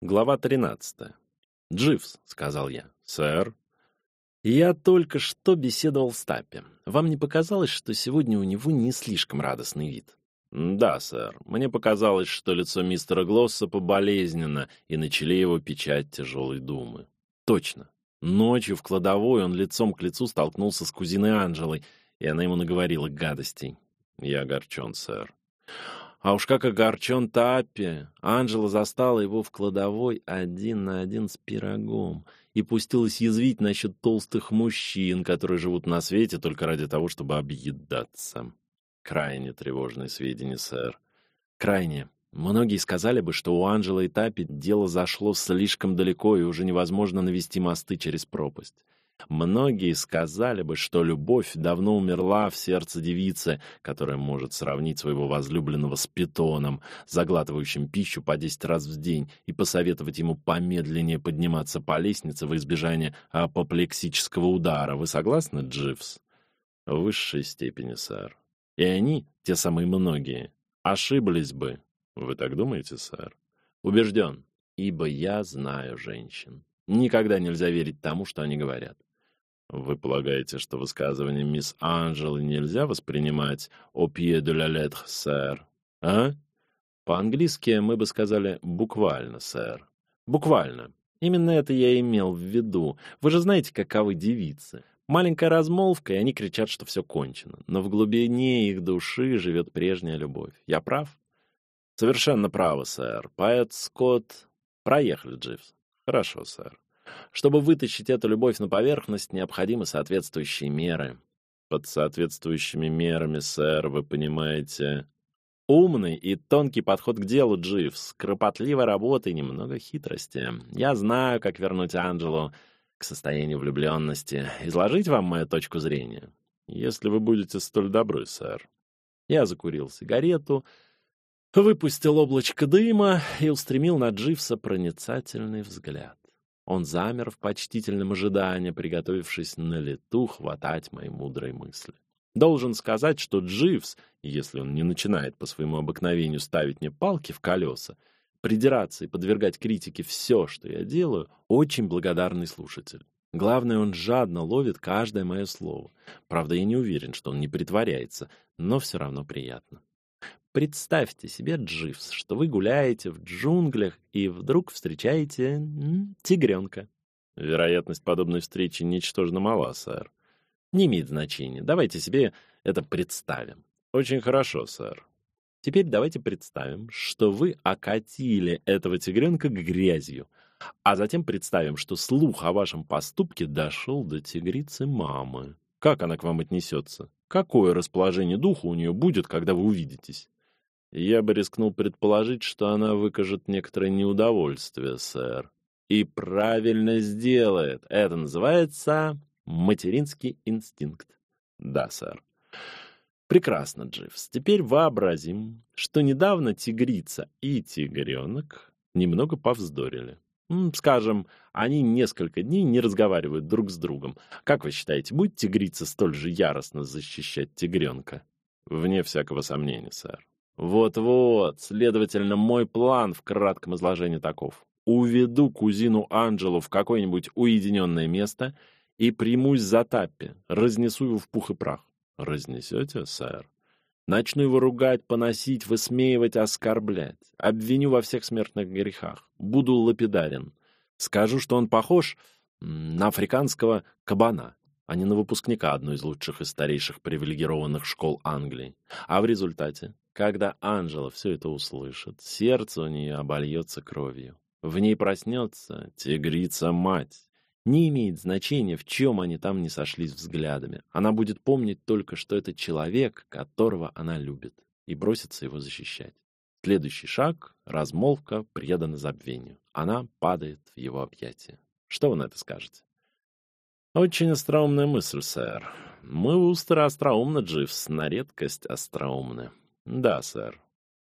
Глава 13. «Дживс», — сказал я. «Сэр». «Я только что беседовал с Таппи. Вам не показалось, что сегодня у него не слишком радостный вид?» «Да, сэр. Мне показалось, что лицо мистера Глосса поболезненно, и на челе его печать тяжелой думы». «Точно. Ночью в кладовой он лицом к лицу столкнулся с кузиной Анжелой, и она ему наговорила гадостей. Я огорчен, сэр. А уж как огорчен Таппи. Анжела застала его в кладовой один на один с пирогом и пустилась язвить насчет толстых мужчин, которые живут на свете только ради того, чтобы объедаться. Крайне тревожные сведения, сэр. Крайне. Многие сказали бы, что у Анжелы и Тапи дело зашло слишком далеко и уже невозможно навести мосты через пропасть. Многие сказали бы, что любовь давно умерла в сердце девицы, которая может сравнить своего возлюбленного с питоном, заглатывающим пищу по десять раз в день, и посоветовать ему помедленнее подниматься по лестнице в избежание апоплексического удара. Вы согласны, Дживс? В высшей степени, сэр. И они, те самые многие, ошиблись бы. Вы так думаете, сэр? Убежден, ибо я знаю женщин. Никогда нельзя верить тому, что они говорят. Вы полагаете, что высказывание мисс Анжелы нельзя воспринимать «au pied de la lettre, сэр»? А? По-английски мы бы сказали «буквально, сэр». Буквально. Именно это я имел в виду. Вы же знаете, каковы девицы. Маленькая размолвка, и они кричат, что все кончено. Но в глубине их души живет прежняя любовь. Я прав? Совершенно правы, сэр. Поэт Скотт... Проехали, Дживс. Хорошо, сэр. Чтобы вытащить эту любовь на поверхность, необходимы соответствующие меры. Под соответствующими мерами, сэр, вы понимаете... Умный и тонкий подход к делу, Дживс, кропотливая работа и немного хитрости. Я знаю, как вернуть Анджелу к состоянию влюбленности. Изложить вам мою точку зрения? Если вы будете столь добры, сэр. Я закурил сигарету, выпустил облачко дыма и устремил на Дживса проницательный взгляд. Он замер в почтительном ожидании, приготовившись на лету хватать мои мудрые мысли. Должен сказать, что Дживс, если он не начинает по своему обыкновению ставить мне палки в колеса, придираться и подвергать критике все, что я делаю, очень благодарный слушатель. Главное, он жадно ловит каждое мое слово. Правда, я не уверен, что он не притворяется, но все равно приятно. Представьте себе, Дживс, что вы гуляете в джунглях и вдруг встречаете тигренка. Вероятность подобной встречи ничтожно мала, сэр. Не имеет значения. Давайте себе это представим. Очень хорошо, сэр. Теперь давайте представим, что вы окатили этого тигренка грязью, а затем представим, что слух о вашем поступке дошел до тигрицы мамы. Как она к вам отнесется? Какое расположение духа у нее будет, когда вы увидитесь? Я бы рискнул предположить, что она выкажет некоторое неудовольствие, сэр. И правильно сделает. Это называется материнский инстинкт. Да, сэр. Прекрасно, Дживс. Теперь вообразим, что недавно тигрица и тигренок немного повздорили. Скажем, они несколько дней не разговаривают друг с другом. Как вы считаете, будет тигрица столь же яростно защищать тигренка? Вне всякого сомнения, сэр. Вот-вот, следовательно, мой план в кратком изложении таков. Уведу кузину Анджелу в какое-нибудь уединенное место и примусь за Таппи, разнесу его в пух и прах. Разнесете, сэр? Начну его ругать, поносить, высмеивать, оскорблять. Обвиню во всех смертных грехах. Буду лапидарен. Скажу, что он похож на африканского кабана, а не на выпускника одной из лучших и старейших привилегированных школ Англии. А в результате когда Анжела все это услышит, сердце у нее обольется кровью. В ней проснется тигрица-мать. Не имеет значения, в чем они там не сошлись взглядами. Она будет помнить только, что это человек, которого она любит, и бросится его защищать. Следующий шаг — размолвка предана забвению. Она падает в его объятия. Что вы на это скажете? Очень остроумная мысль, сэр. Мы устро остроумны, Дживс, на редкость остроумны. Да, сэр.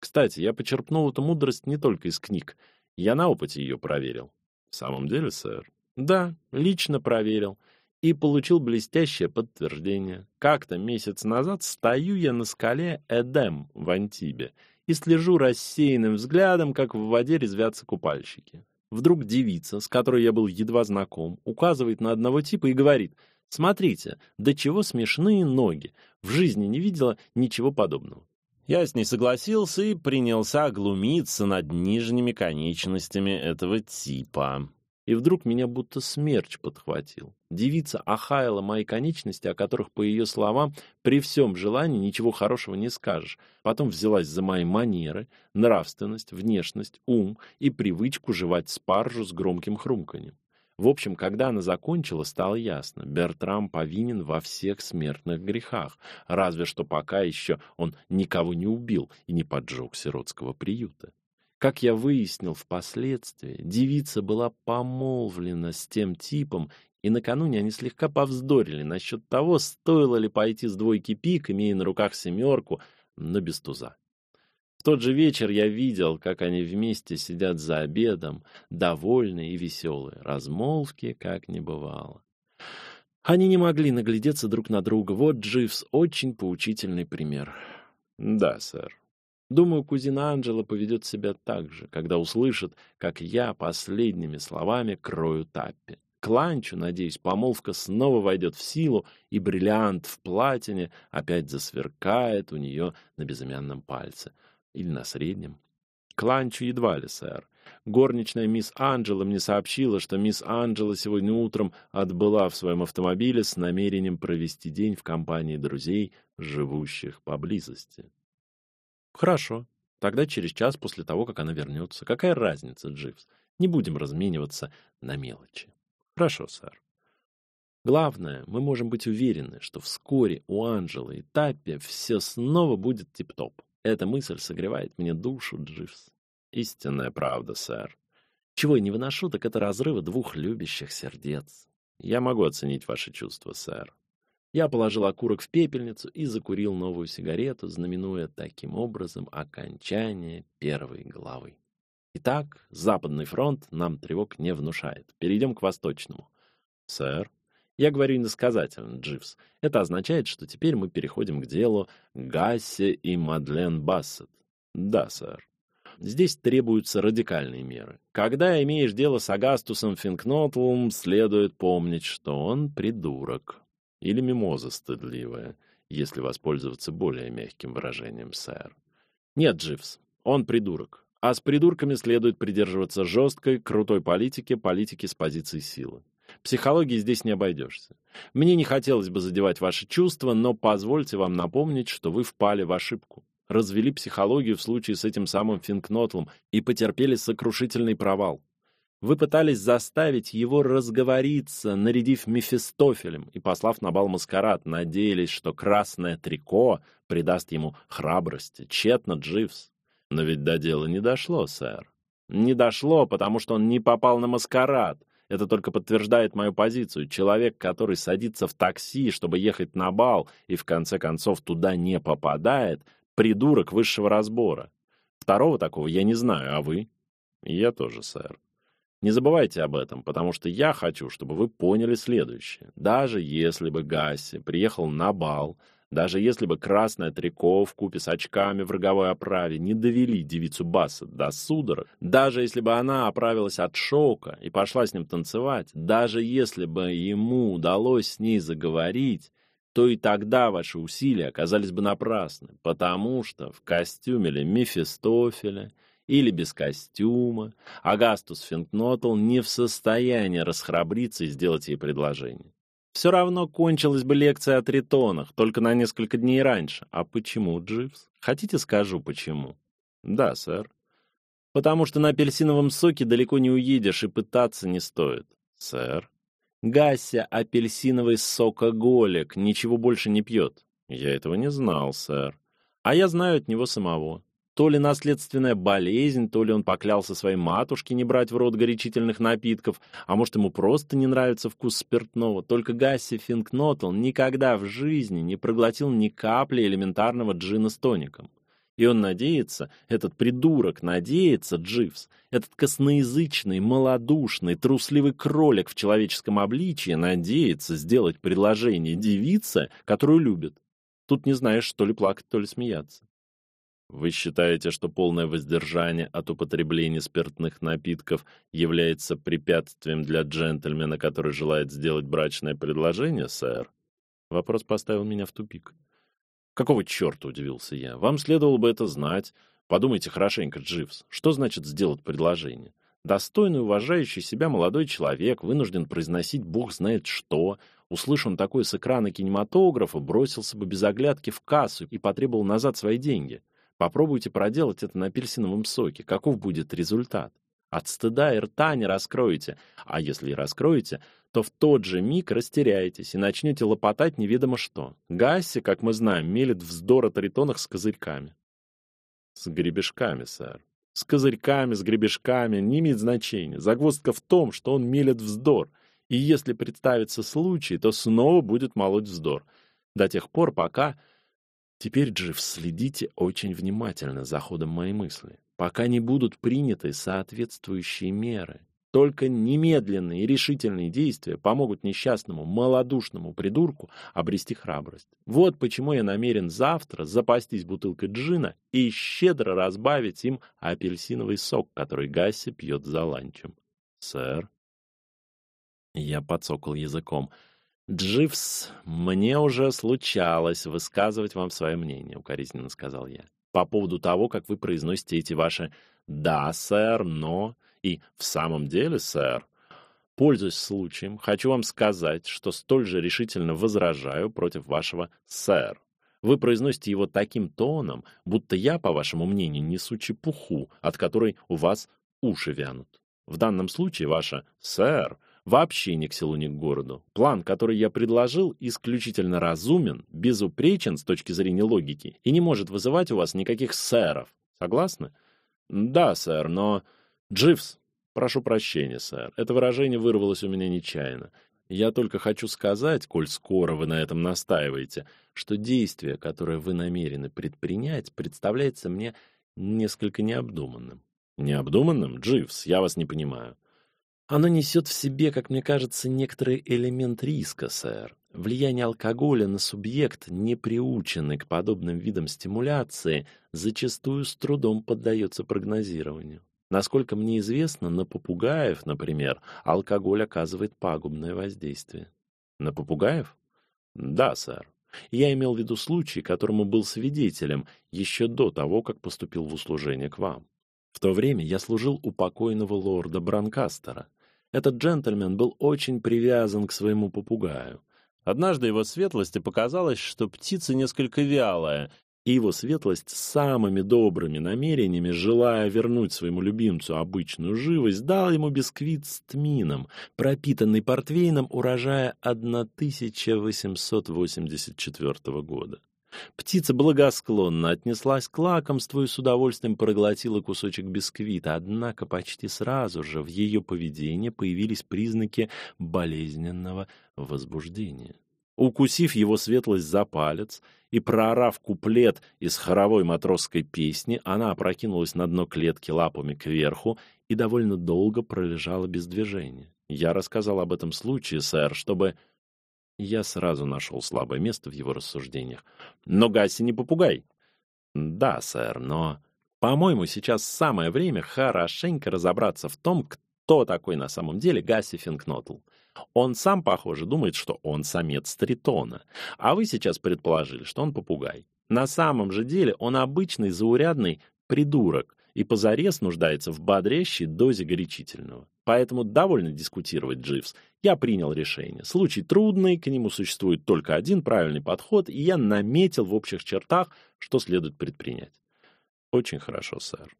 Кстати, я почерпнул эту мудрость не только из книг. Я на опыте ее проверил. В самом деле, сэр? Да, лично проверил. И получил блестящее подтверждение. Как-то месяц назад стою я на скале Эдем в Антибе и слежу рассеянным взглядом, как в воде резвятся купальщики. Вдруг девица, с которой я был едва знаком, указывает на одного типа и говорит: "Смотрите, до чего смешные ноги. В жизни не видела ничего подобного". Я с ней согласился и принялся глумиться над нижними конечностями этого типа. И вдруг меня будто смерч подхватил. Девица охаяла мои конечности, о которых, по ее словам, при всем желании ничего хорошего не скажешь. Потом взялась за мои манеры, нравственность, внешность, ум и привычку жевать спаржу с громким хрумканьем. В общем, когда она закончила, стало ясно, Бертрам повинен во всех смертных грехах, разве что пока еще он никого не убил и не поджег сиротского приюта. Как я выяснил впоследствии, девица была помолвлена с тем типом, и накануне они слегка повздорили насчет того, стоило ли пойти с двойки пик, имея на руках семерку, но без туза. Тот же вечер я видел, как они вместе сидят за обедом, довольные и веселые, размолвки как не бывало. Они не могли наглядеться друг на друга. Вот Дживс очень поучительный пример. Да, сэр. Думаю, кузина Анджела поведет себя так же, когда услышит, как я последними словами крою Таппи. К ланчу, надеюсь, помолвка снова войдет в силу, и бриллиант в платине опять засверкает у нее на безымянном пальце. Или на среднем. К ланчу едва ли, сэр. Горничная мисс Анджела мне сообщила, что мисс Анджела сегодня утром отбыла в своем автомобиле с намерением провести день в компании друзей, живущих поблизости. Хорошо. Тогда через час после того, как она вернется. Какая разница, Дживс? Не будем размениваться на мелочи. Хорошо, сэр. Главное, мы можем быть уверены, что вскоре у Анжелы и Таппи все снова будет тип-топ. Эта мысль согревает мне душу, Дживс. Истинная правда, сэр. Чего я не выношу, так это разрыва двух любящих сердец. Я могу оценить ваши чувства, сэр. Я положил окурок в пепельницу и закурил новую сигарету, знаменуя таким образом окончание первой главы. Итак, Западный фронт нам тревог не внушает. Перейдем к Восточному. Сэр, я говорю иносказательно, Дживс. Это означает, что теперь мы переходим к делу Гасси и Мадлен Бассет. Да, сэр. Здесь требуются радикальные меры. Когда имеешь дело с Агастусом Финкнотлом, следует помнить, что он придурок. Или мимоза стыдливая, если воспользоваться более мягким выражением, сэр. Нет, Дживс, он придурок. А с придурками следует придерживаться жесткой, крутой политики, политики с позиции силы. Психологии здесь не обойдешься. Мне не хотелось бы задевать ваши чувства, но позвольте вам напомнить, что вы впали в ошибку. Развели психологию в случае с этим самым Финкнотлом и потерпели сокрушительный провал. Вы пытались заставить его разговориться, нарядив Мефистофелем и послав на бал маскарад, надеялись, что красное трико придаст ему храбрости. Тщетно, Дживс. Но ведь до дела не дошло, сэр. Не дошло, потому что он не попал на маскарад. Это только подтверждает мою позицию. Человек, который садится в такси, чтобы ехать на бал, и в конце концов туда не попадает, придурок высшего разбора. Второго такого я не знаю, а вы? Я тоже, сэр. Не забывайте об этом, потому что я хочу, чтобы вы поняли следующее. Даже если бы Гасси приехал на бал, даже если бы красное трико в купе с очками в роговой оправе не довели девицу Бассет до судорог, даже если бы она оправилась от шока и пошла с ним танцевать, даже если бы ему удалось с ней заговорить, то и тогда ваши усилия оказались бы напрасны, потому что в костюме ли Мефистофеля или без костюма, Агастус Финкнотл не в состоянии расхрабриться и сделать ей предложение. Все равно кончилась бы лекция о тритонах, только на несколько дней раньше. А почему, Дживс? Хотите, скажу, почему? Да, сэр. Потому что на апельсиновом соке далеко не уедешь и пытаться не стоит. Сэр. Гася апельсиновый сокоголик, ничего больше не пьет. Я этого не знал, сэр. А я знаю от него самого. То ли наследственная болезнь, то ли он поклялся своей матушке не брать в рот горячительных напитков, а может, ему просто не нравится вкус спиртного. Только Гасси Финкнотл никогда в жизни не проглотил ни капли элементарного джина с тоником. И он надеется, этот придурок надеется, Дживс, этот косноязычный, малодушный, трусливый кролик в человеческом обличье надеется сделать предложение девице, которую любит. Тут не знаешь, что ли плакать, то ли смеяться. Вы считаете, что полное воздержание от употребления спиртных напитков является препятствием для джентльмена, который желает сделать брачное предложение, сэр? Вопрос поставил меня в тупик. Какого чёрта, удивился я. Вам следовало бы это знать. Подумайте хорошенько, Дживс. Что значит сделать предложение? Достойный, уважающий себя молодой человек вынужден произносить бог знает что. Услышав он такое с экрана кинематографа, бросился бы без оглядки в кассу и потребовал назад свои деньги. Попробуйте проделать это на апельсиновом соке. Каков будет результат? От стыда и рта не раскроете. А если и раскроете, то в тот же миг растеряетесь и начнете лопотать неведомо что. Гасси, как мы знаем, мелет вздор о тритонах с козырьками. С гребешками, сэр. С козырьками, с гребешками, не имеет значения. Загвоздка в том, что он мелет вздор. И если представится случай, то снова будет молоть вздор. До тех пор, пока Теперь же следите очень внимательно за ходом моей мысли, пока не будут приняты соответствующие меры. Только немедленные и решительные действия помогут несчастному, малодушному придурку обрести храбрость. Вот почему я намерен завтра запастись бутылкой джина и щедро разбавить им апельсиновый сок, который Гасси пьет за ланчем. Сэр. Я подсокал языком. Дживс, мне уже случалось высказывать вам свое мнение, укоризненно сказал я. По поводу того, как вы произносите эти ваши да, сэр, но и в самом деле, сэр. Пользуясь случаем, хочу вам сказать, что столь же решительно возражаю против вашего сэр. Вы произносите его таким тоном, будто я, по вашему мнению, несу чепуху, от которой у вас уши вянут. В данном случае ваше сэр вообще ни к селу, ни к городу. План, который я предложил, исключительно разумен, безупречен с точки зрения логики и не может вызывать у вас никаких сэров. Согласны? Да, сэр, но... Дживс, прошу прощения, сэр. Это выражение вырвалось у меня нечаянно. Я только хочу сказать, коль скоро вы на этом настаиваете, что действие, которое вы намерены предпринять, представляется мне несколько необдуманным. Необдуманным? Дживс, я вас не понимаю. Оно несет в себе, как мне кажется, некоторый элемент риска, сэр. Влияние алкоголя на субъект, не приученный к подобным видам стимуляции, зачастую с трудом поддается прогнозированию. Насколько мне известно, на попугаев, например, алкоголь оказывает пагубное воздействие. На попугаев? Да, сэр. Я имел в виду случай, которому был свидетелем еще до того, как поступил в услужение к вам. В то время я служил у покойного лорда Бранкастера. Этот джентльмен был очень привязан к своему попугаю. Однажды его светлости показалось, что птица несколько вялая, и его светлость с самыми добрыми намерениями, желая вернуть своему любимцу обычную живость, дал ему бисквит с тмином, пропитанный портвейном урожая 1884 года. Птица благосклонно отнеслась к лакомству и с удовольствием проглотила кусочек бисквита, однако почти сразу же в ее поведении появились признаки болезненного возбуждения. Укусив его светлость за палец и проорав куплет из хоровой матросской песни, она опрокинулась на дно клетки лапами кверху и довольно долго пролежала без движения. Я рассказал об этом случае, сэр, чтобы я сразу нашел слабое место в его рассуждениях. Но Гасси не попугай. Да, сэр, но, по-моему, сейчас самое время хорошенько разобраться в том, кто такой на самом деле Гасси Финкнотл. Он сам, похоже, думает, что он самец тритона, а вы сейчас предположили, что он попугай. На самом же деле он обычный заурядный придурок и позарез нуждается в бодрящей дозе горячительного. Поэтому довольно дискутировать, Дживс. Я принял решение. Случай трудный, к нему существует только один правильный подход, и я наметил в общих чертах, что следует предпринять. Очень хорошо, сэр.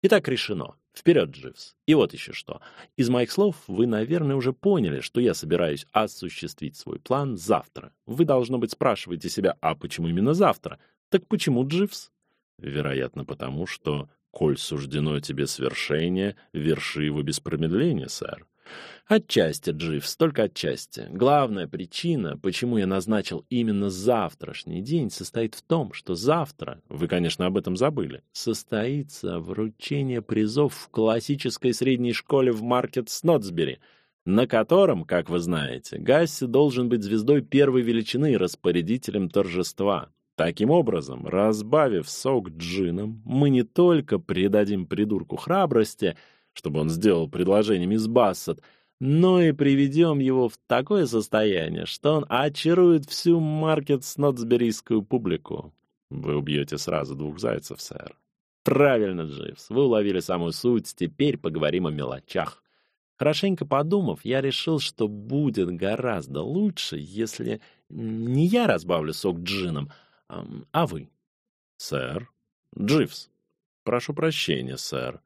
Итак, решено. Вперед, Дживс. И вот еще что. Из моих слов вы, наверное, уже поняли, что я собираюсь осуществить свой план завтра. Вы, должно быть, спрашиваете себя, а почему именно завтра? Так почему, Дживс? Вероятно, потому что Коль суждено тебе свершение, верши его без промедления, сэр. Отчасти, Дживс, только отчасти. Главная причина, почему я назначил именно завтрашний день, состоит в том, что завтра, вы, конечно, об этом забыли, состоится вручение призов в классической средней школе в Маркет Снотсбери, на котором, как вы знаете, Гасси должен быть звездой первой величины и распорядителем торжества. Таким образом, разбавив сок джином, мы не только придадим придурку храбрости, чтобы он сделал предложение мисс Бассет, но и приведем его в такое состояние, что он очарует всю маркет-снотсберийскую публику. Вы убьете сразу двух зайцев, сэр. Правильно, Дживс, вы уловили самую суть, теперь поговорим о мелочах. Хорошенько подумав, я решил, что будет гораздо лучше, если не я разбавлю сок джином, а вы. Сэр. Дживс. Прошу прощения, сэр.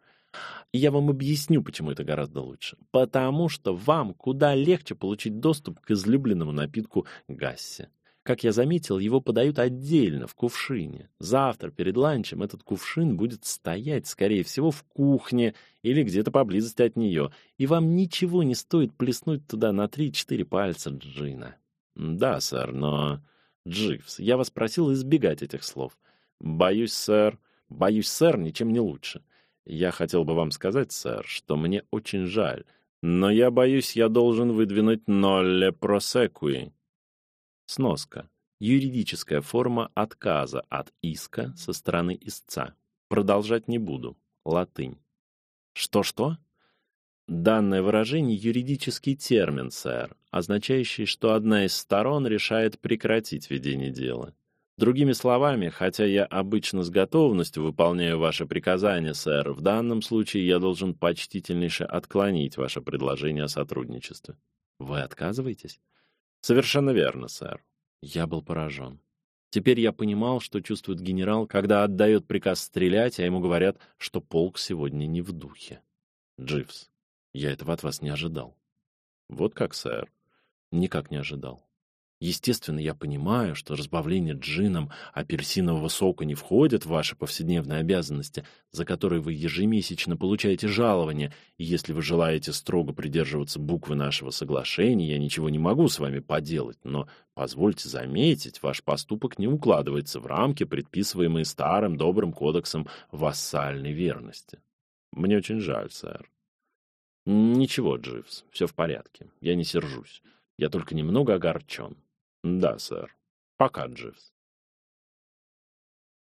Я вам объясню, почему это гораздо лучше. Потому что вам куда легче получить доступ к излюбленному напитку Гасси. Как я заметил, его подают отдельно, в кувшине. Завтра перед ланчем этот кувшин будет стоять, скорее всего, в кухне или где-то поблизости от нее, и вам ничего не стоит плеснуть туда на три-четыре пальца джина. Да, сэр, но... Дживс, я вас просил избегать этих слов. Боюсь, сэр, боюсь, сэр, ничем не лучше. Я хотел бы вам сказать, сэр, что мне очень жаль, но я боюсь, я должен выдвинуть нолле просекуи. Сноска. Юридическая форма отказа от иска со стороны истца. Продолжать не буду. Латынь. Что-что? Данное выражение — юридический термин, сэр, означающий, что одна из сторон решает прекратить ведение дела. Другими словами, хотя я обычно с готовностью выполняю ваши приказания, сэр, в данном случае я должен почтительнейше отклонить ваше предложение о сотрудничестве. Вы отказываетесь? Совершенно верно, сэр. Я был поражен. Теперь я понимал, что чувствует генерал, когда отдает приказ стрелять, а ему говорят, что полк сегодня не в духе. Дживс, я этого от вас не ожидал. Вот как, сэр. Никак не ожидал. Естественно, я понимаю, что разбавление джином апельсинового сока не входит в ваши повседневные обязанности, за которые вы ежемесячно получаете жалование, и если вы желаете строго придерживаться буквы нашего соглашения, я ничего не могу с вами поделать, но, позвольте заметить, ваш поступок не укладывается в рамки, предписываемые старым добрым кодексом вассальной верности. Мне очень жаль, сэр. Ничего, Дживс, все в порядке, я не сержусь. Я только немного огорчен. Да, сэр. Пока, Дживс.